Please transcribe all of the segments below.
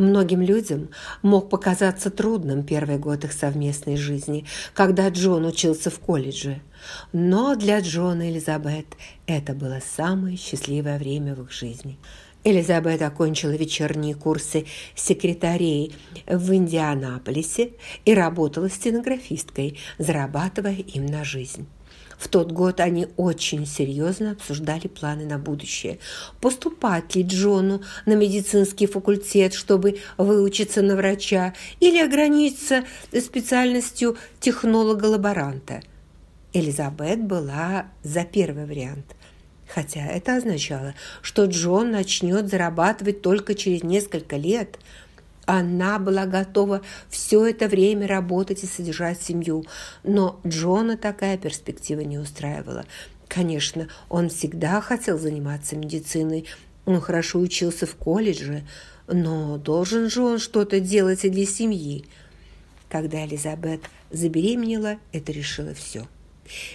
Многим людям мог показаться трудным первый год их совместной жизни, когда Джон учился в колледже. Но для Джона и Элизабет это было самое счастливое время в их жизни. Элизабет окончила вечерние курсы секретарей в Индианаполисе и работала стенографисткой, зарабатывая им на жизнь. В тот год они очень серьезно обсуждали планы на будущее. Поступать ли Джону на медицинский факультет, чтобы выучиться на врача, или ограничиться специальностью технолога-лаборанта. Элизабет была за первый вариант – хотя это означало, что Джон начнет зарабатывать только через несколько лет – она была готова все это время работать и содержать семью, но Джона такая перспектива не устраивала. Конечно, он всегда хотел заниматься медициной, он хорошо учился в колледже, но должен же он что-то делать и для семьи. Когда Элизабет забеременела, это решило все.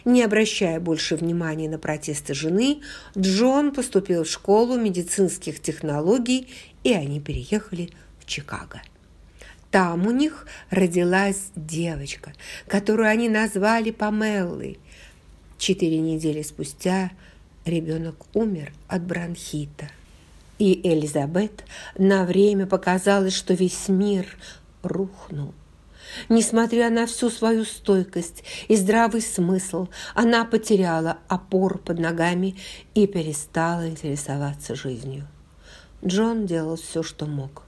Не обращая больше внимания на протесты жены, Джон поступил в школу медицинских технологий, и они переехали Чикаго. Там у них родилась девочка, которую они назвали Памеллой. Четыре недели спустя ребенок умер от бронхита. И Элизабет на время показалось, что весь мир рухнул. Несмотря на всю свою стойкость и здравый смысл, она потеряла опору под ногами и перестала интересоваться жизнью. Джон делал все, что мог.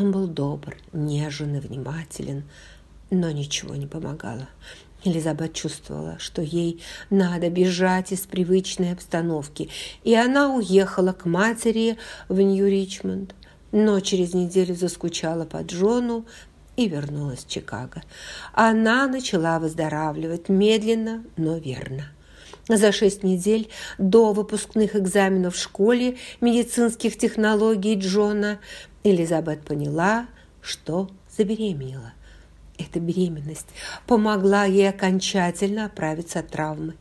Он был добр, нежен и внимателен, но ничего не помогало. Элизабет чувствовала, что ей надо бежать из привычной обстановки, и она уехала к матери в Нью-Ричмонд, но через неделю заскучала по Джону и вернулась в Чикаго. Она начала выздоравливать медленно, но верно. За шесть недель до выпускных экзаменов в школе медицинских технологий Джона Элизабет поняла, что забеременела. Эта беременность помогла ей окончательно оправиться от травмы.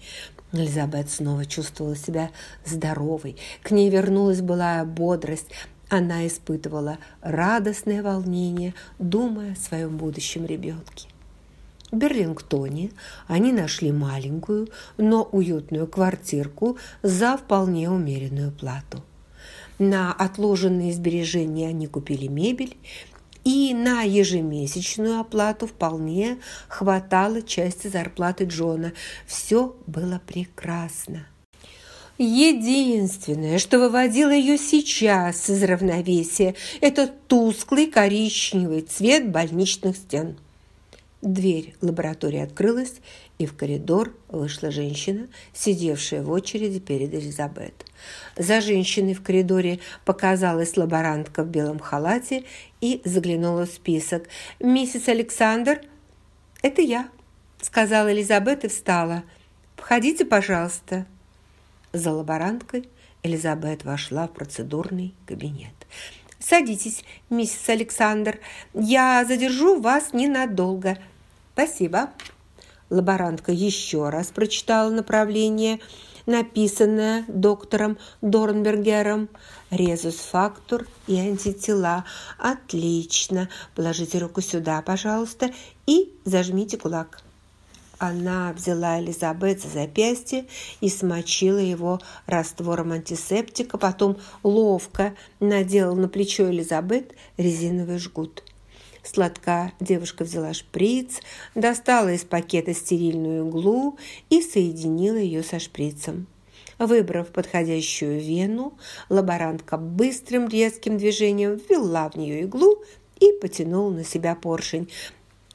Элизабет снова чувствовала себя здоровой. К ней вернулась былая бодрость. Она испытывала радостное волнение, думая о своем будущем ребенке. В Берлингтоне они нашли маленькую, но уютную квартирку за вполне умеренную плату. На отложенные сбережения они купили мебель, и на ежемесячную оплату вполне хватало части зарплаты Джона. Все было прекрасно. Единственное, что выводило ее сейчас из равновесия, это тусклый коричневый цвет больничных стен. Дверь лаборатории открылась, и в коридор вышла женщина, сидевшая в очереди перед Элизабет. За женщиной в коридоре показалась лаборантка в белом халате и заглянула в список. «Миссис Александр?» «Это я», – сказала Элизабет и встала. «Входите, пожалуйста». За лаборанткой Элизабет вошла в процедурный кабинет. «Садитесь, миссис Александр. Я задержу вас ненадолго. Спасибо». Лаборантка еще раз прочитала направление, написанное доктором Дорнбергером. Резус-фактор и антитела. Отлично. Положите руку сюда, пожалуйста, и зажмите кулак. Она взяла Элизабет за запястье и смочила его раствором антисептика, потом ловко надела на плечо Элизабет резиновый жгут. Сладка девушка взяла шприц, достала из пакета стерильную иглу и соединила ее со шприцем. Выбрав подходящую вену, лаборантка быстрым резким движением ввела в нее иглу и потянула на себя поршень.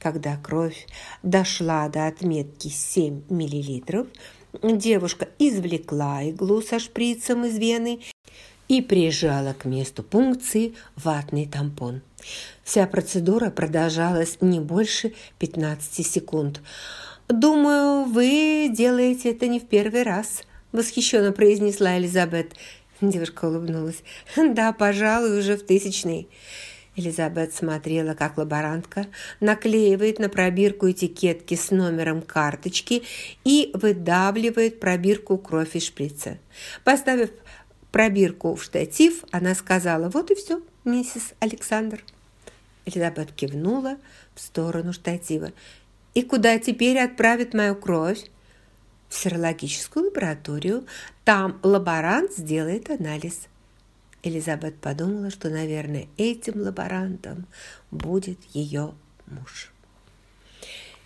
Когда кровь дошла до отметки 7 мл, девушка извлекла иглу со шприцем из вены и прижала к месту пункции ватный тампон. Вся процедура продолжалась не больше 15 секунд. «Думаю, вы делаете это не в первый раз», – восхищенно произнесла Элизабет. Девушка улыбнулась. «Да, пожалуй, уже в тысячный». Элизабет смотрела, как лаборантка наклеивает на пробирку этикетки с номером карточки и выдавливает пробирку кровь из шприца. Поставив пробирку в штатив, она сказала «Вот и все, миссис Александр». Элизабет кивнула в сторону штатива. «И куда теперь отправят мою кровь?» «В серологическую лабораторию. Там лаборант сделает анализ». Элизабет подумала, что, наверное, этим лаборантом будет ее муж.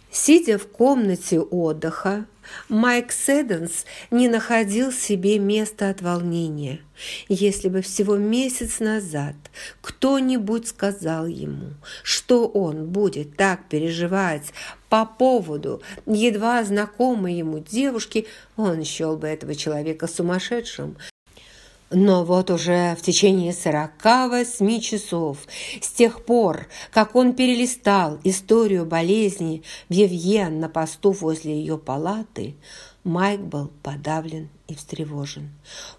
Сидя в комнате отдыха, Майк Седенс не находил себе места от волнения. Если бы всего месяц назад кто-нибудь сказал ему, что он будет так переживать по поводу едва знакомой ему девушки, он счел бы этого человека сумасшедшим, но вот уже в течение сорока восьми часов, с тех пор, как он перелистал историю болезни Вивьен на посту возле ее палаты, Майк был подавлен и встревожен.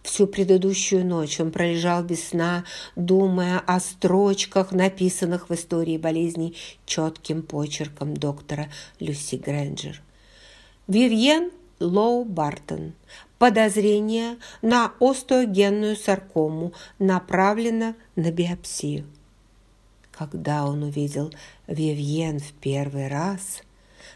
Всю предыдущую ночь он пролежал без сна, думая о строчках, написанных в истории болезни четким почерком доктора Люси Грэнджер. Вивьен Лоу Бартон Подозрение на остеогенную саркому направлено на биопсию. Когда он увидел Вивьен в первый раз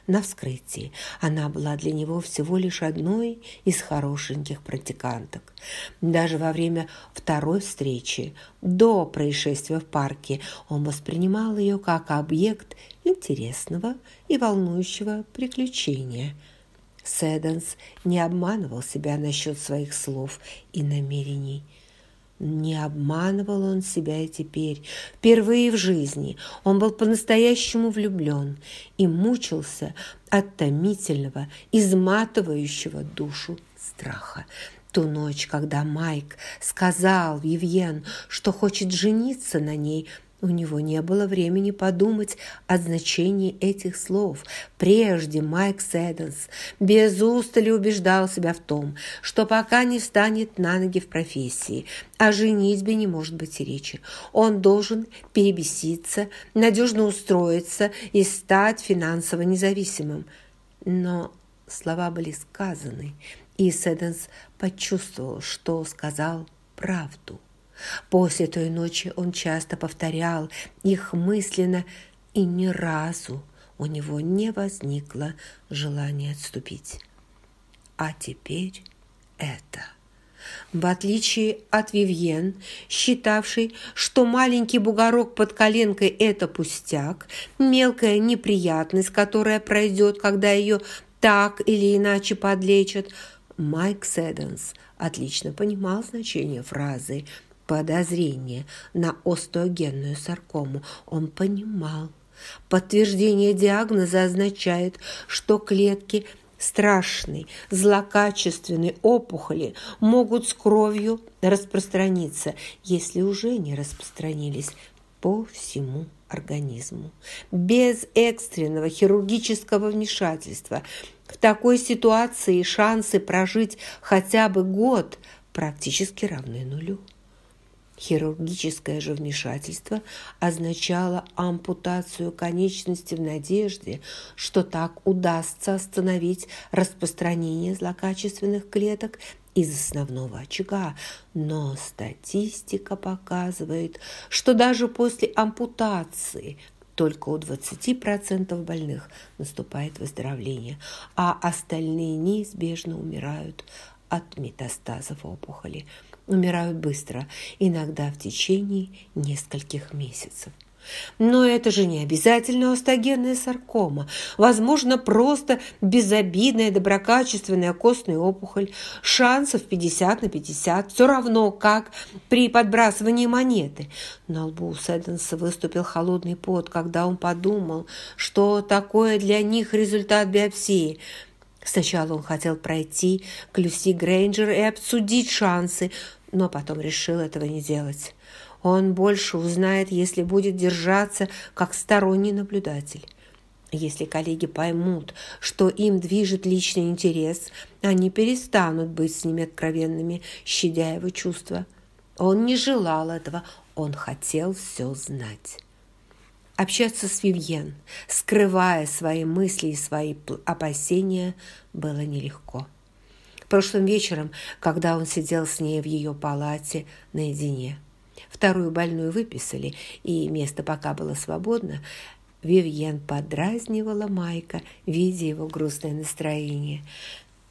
на вскрытии, она была для него всего лишь одной из хорошеньких практиканток. Даже во время второй встречи, до происшествия в парке, он воспринимал ее как объект интересного и волнующего приключения – Сэдденс не обманывал себя насчет своих слов и намерений. Не обманывал он себя и теперь. Впервые в жизни он был по-настоящему влюблен и мучился от томительного, изматывающего душу страха. Ту ночь, когда Майк сказал Вивьен, что хочет жениться на ней, у него не было времени подумать о значении этих слов. Прежде Майк Сэдденс без устали убеждал себя в том, что пока не встанет на ноги в профессии, о женитьбе не может быть и речи. Он должен перебеситься, надежно устроиться и стать финансово независимым. Но слова были сказаны, и Сэдденс почувствовал, что сказал правду. После той ночи он часто повторял их мысленно, и ни разу у него не возникло желания отступить. А теперь это. В отличие от Вивьен, считавшей, что маленький бугорок под коленкой – это пустяк, мелкая неприятность, которая пройдет, когда ее так или иначе подлечат, Майк Седенс отлично понимал значение фразы подозрение на остеогенную саркому. Он понимал. Подтверждение диагноза означает, что клетки страшной, злокачественной опухоли могут с кровью распространиться, если уже не распространились по всему организму. Без экстренного хирургического вмешательства в такой ситуации шансы прожить хотя бы год практически равны нулю. Хирургическое же вмешательство означало ампутацию конечности в надежде, что так удастся остановить распространение злокачественных клеток из основного очага. Но статистика показывает, что даже после ампутации только у 20% больных наступает выздоровление, а остальные неизбежно умирают от метастазов опухоли – умирают быстро, иногда в течение нескольких месяцев. Но это же не обязательно остогенная саркома. Возможно, просто безобидная доброкачественная костная опухоль. Шансов 50 на 50. Все равно, как при подбрасывании монеты. На лбу у Сэдденса выступил холодный пот, когда он подумал, что такое для них результат биопсии – Сначала он хотел пройти к Люси Грейнджер и обсудить шансы, но потом решил этого не делать. Он больше узнает, если будет держаться как сторонний наблюдатель. Если коллеги поймут, что им движет личный интерес, они перестанут быть с ними откровенными, щадя его чувства. Он не желал этого, он хотел все знать. Общаться с Вивьен, скрывая свои мысли и свои опасения, было нелегко. Прошлым вечером, когда он сидел с ней в ее палате наедине, вторую больную выписали, и место пока было свободно, Вивьен подразнивала Майка, видя его грустное настроение.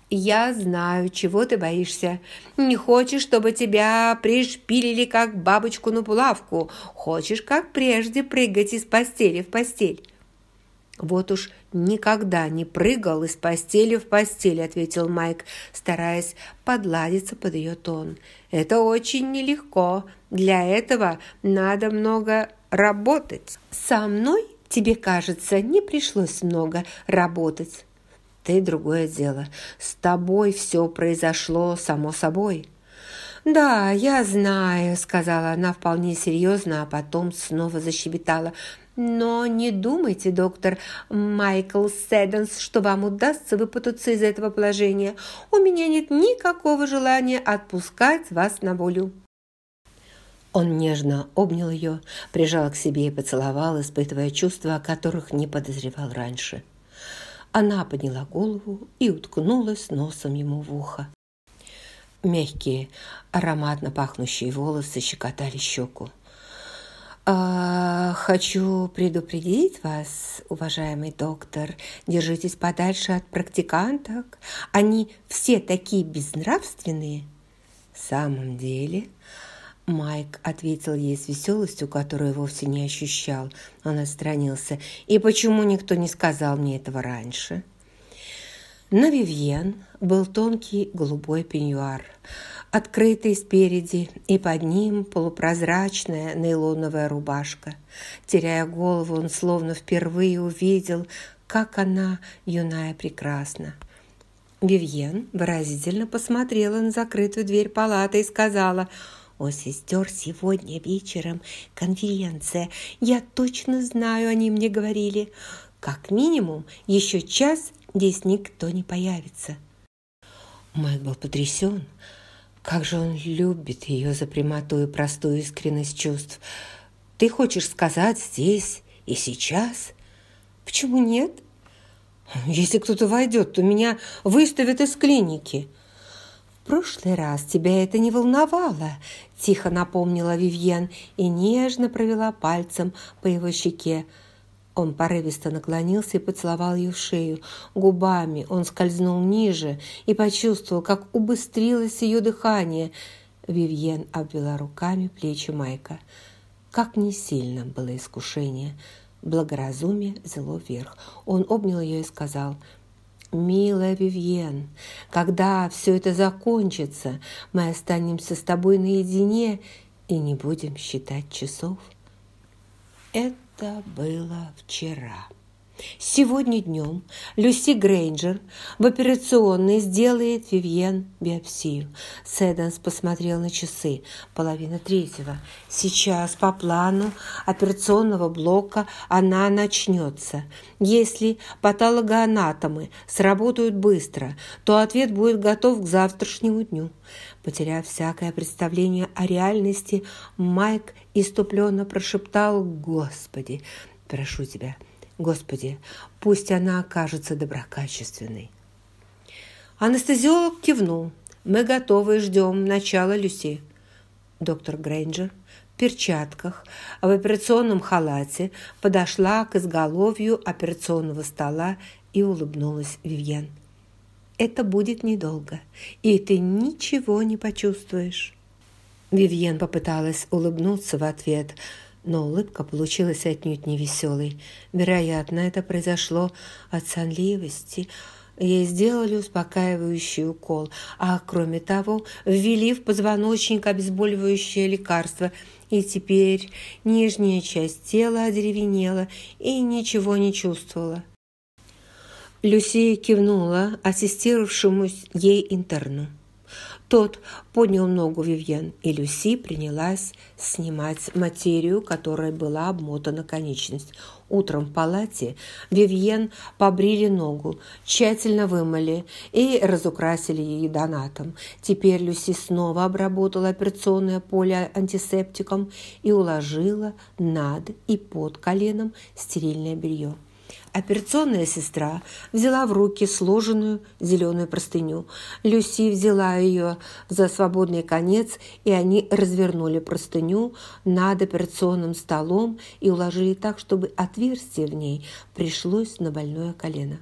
«Я знаю, чего ты боишься. Не хочешь, чтобы тебя пришпилили, как бабочку на булавку. Хочешь, как прежде, прыгать из постели в постель». «Вот уж никогда не прыгал из постели в постель», – ответил Майк, стараясь подладиться под ее тон. «Это очень нелегко. Для этого надо много работать. Со мной, тебе кажется, не пришлось много работать». «Ты другое дело. С тобой все произошло само собой». «Да, я знаю», – сказала она вполне серьезно, а потом снова защебетала. Но не думайте, доктор Майкл Седенс, что вам удастся выпутаться из этого положения. У меня нет никакого желания отпускать вас на волю». Он нежно обнял ее, прижал к себе и поцеловал, испытывая чувства, о которых не подозревал раньше. Она подняла голову и уткнулась носом ему в ухо. Мягкие, ароматно пахнущие волосы щекотали щеку. А, «Хочу предупредить вас, уважаемый доктор, держитесь подальше от практиканток. Они все такие безнравственные». «В самом деле...» Майк ответил ей с веселостью, которую вовсе не ощущал. Он отстранился. «И почему никто не сказал мне этого раньше?» На Вивьен был тонкий голубой пеньюар – открытый спереди, и под ним полупрозрачная нейлоновая рубашка. Теряя голову, он словно впервые увидел, как она, юная, прекрасна. Вивьен выразительно посмотрела на закрытую дверь палаты и сказала «О, сестер, сегодня вечером конференция. Я точно знаю, они мне говорили. Как минимум, еще час здесь никто не появится». Майк был потрясен. Как же он любит ее за прямоту и простую искренность чувств. Ты хочешь сказать здесь и сейчас? Почему нет? Если кто-то войдет, то меня выставят из клиники. В прошлый раз тебя это не волновало, тихо напомнила Вивьен и нежно провела пальцем по его щеке. Он порывисто наклонился и поцеловал ее в шею. Губами он скользнул ниже и почувствовал, как убыстрилось ее дыхание. Вивьен обвела руками плечи Майка. Как не сильно было искушение. Благоразумие взяло вверх. Он обнял ее и сказал, «Милая Вивьен, когда все это закончится, мы останемся с тобой наедине и не будем считать часов». Это было вчера. Сегодня днем Люси Грейнджер в операционной сделает Вивьен биопсию. Сэдденс посмотрел на часы. Половина третьего. Сейчас по плану операционного блока она начнется. Если патологоанатомы сработают быстро, то ответ будет готов к завтрашнему дню. Потеряв всякое представление о реальности, Майк иступленно прошептал «Господи, прошу тебя, Господи, пусть она окажется доброкачественной». Анестезиолог кивнул. «Мы готовы, ждем начала Люси». Доктор Грейнджер в перчатках, в операционном халате подошла к изголовью операционного стола и улыбнулась Вивьен это будет недолго, и ты ничего не почувствуешь». Вивьен попыталась улыбнуться в ответ, но улыбка получилась отнюдь не веселой. Вероятно, это произошло от сонливости. Ей сделали успокаивающий укол, а кроме того ввели в позвоночник обезболивающее лекарство, и теперь нижняя часть тела одеревенела и ничего не чувствовала. Люси кивнула ассистировавшему ей интерну. Тот поднял ногу Вивьен, и Люси принялась снимать материю, которой была обмотана конечность. Утром в палате Вивьен побрили ногу, тщательно вымыли и разукрасили ее донатом. Теперь Люси снова обработала операционное поле антисептиком и уложила над и под коленом стерильное белье. Операционная сестра взяла в руки сложенную зеленую простыню. Люси взяла ее за свободный конец, и они развернули простыню над операционным столом и уложили так, чтобы отверстие в ней пришлось на больное колено.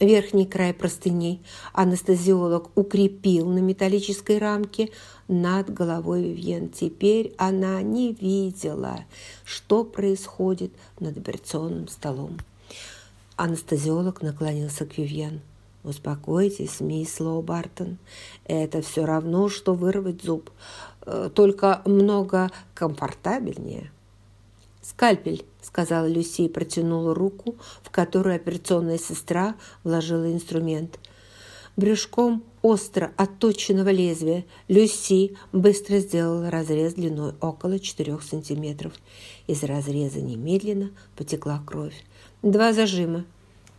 Верхний край простыней анестезиолог укрепил на металлической рамке над головой Вивьен. Теперь она не видела, что происходит над операционным столом. Анестезиолог наклонился к Вивьен. «Успокойтесь, мисс Лоу Бартон. Это все равно, что вырвать зуб, э, только много комфортабельнее». «Скальпель», — сказала Люси и протянула руку, в которую операционная сестра вложила инструмент. Брюшком остро отточенного лезвия Люси быстро сделала разрез длиной около 4 сантиметров. Из разреза немедленно потекла кровь. Два зажима.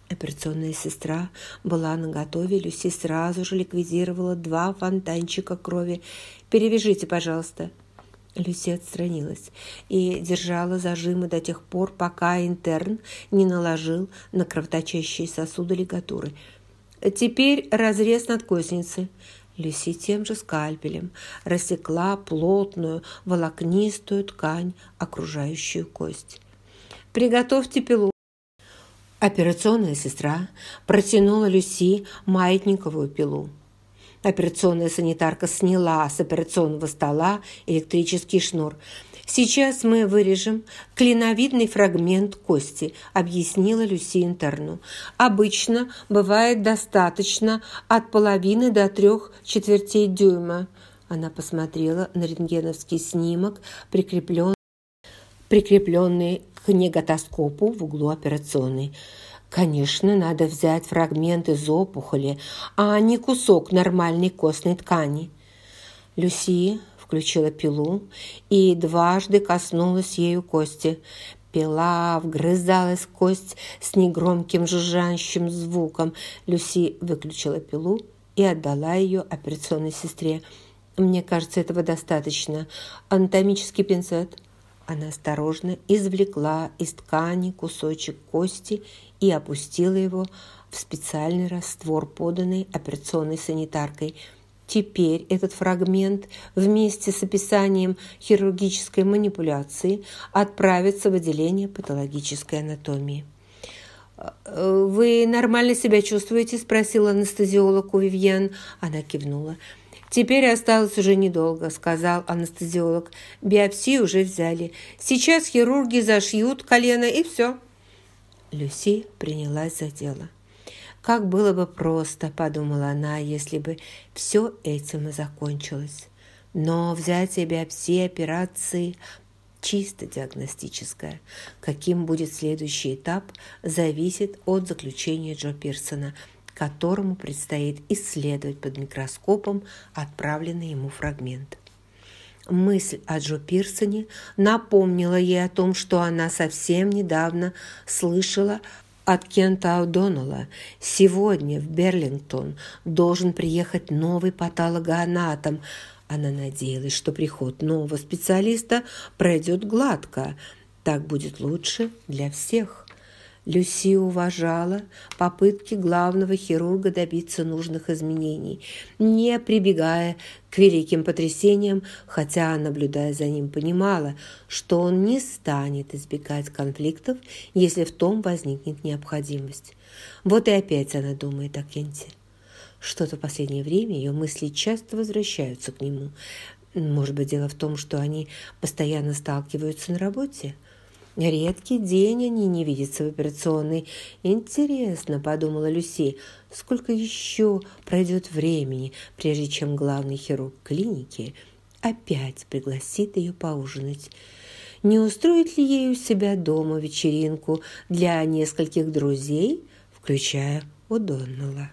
Операционная сестра была наготове. Люси сразу же ликвидировала два фонтанчика крови. «Перевяжите, пожалуйста». Люси отстранилась и держала зажимы до тех пор, пока интерн не наложил на кровоточащие сосуды лигатуры. «Теперь разрез надкосницы». Люси тем же скальпелем рассекла плотную волокнистую ткань, окружающую кость. «Приготовьте пилу». Операционная сестра протянула Люси маятниковую пилу. Операционная санитарка сняла с операционного стола электрический шнур. «Сейчас мы вырежем клиновидный фрагмент кости», – объяснила Люси интерну. «Обычно бывает достаточно от половины до трех четвертей дюйма». Она посмотрела на рентгеновский снимок, прикрепленный к неготоскопу в углу операционной. Конечно, надо взять фрагмент из опухоли, а не кусок нормальной костной ткани. Люси включила пилу и дважды коснулась ею кости. Пила вгрызалась в кость с негромким жужжащим звуком. Люси выключила пилу и отдала ее операционной сестре. «Мне кажется, этого достаточно. Анатомический пинцет». Она осторожно извлекла из ткани кусочек кости и опустила его в специальный раствор, поданный операционной санитаркой. Теперь этот фрагмент вместе с описанием хирургической манипуляции отправится в отделение патологической анатомии. «Вы нормально себя чувствуете?» – спросил анестезиолог у Вивьен. Она кивнула. «Теперь осталось уже недолго», – сказал анестезиолог. «Биопсию уже взяли. Сейчас хирурги зашьют колено, и все». Люси принялась за дело. «Как было бы просто», – подумала она, – «если бы все этим и закончилось». Но взятие биопсии операции чисто диагностическое. Каким будет следующий этап, зависит от заключения Джо Пирсона – которому предстоит исследовать под микроскопом отправленный ему фрагмент. Мысль о Джо Пирсоне напомнила ей о том, что она совсем недавно слышала от Кента О'Доннелла. Сегодня в Берлингтон должен приехать новый патологоанатом. Она надеялась, что приход нового специалиста пройдет гладко. Так будет лучше для всех. Люси уважала попытки главного хирурга добиться нужных изменений, не прибегая к великим потрясениям, хотя, наблюдая за ним, понимала, что он не станет избегать конфликтов, если в том возникнет необходимость. Вот и опять она думает о Кенте. Что-то в последнее время ее мысли часто возвращаются к нему. Может быть, дело в том, что они постоянно сталкиваются на работе – Редкий день они не видятся в операционной. Интересно, подумала Люси, сколько еще пройдет времени, прежде чем главный хирург клиники опять пригласит ее поужинать. Не устроит ли ей у себя дома вечеринку для нескольких друзей, включая Удоннелла?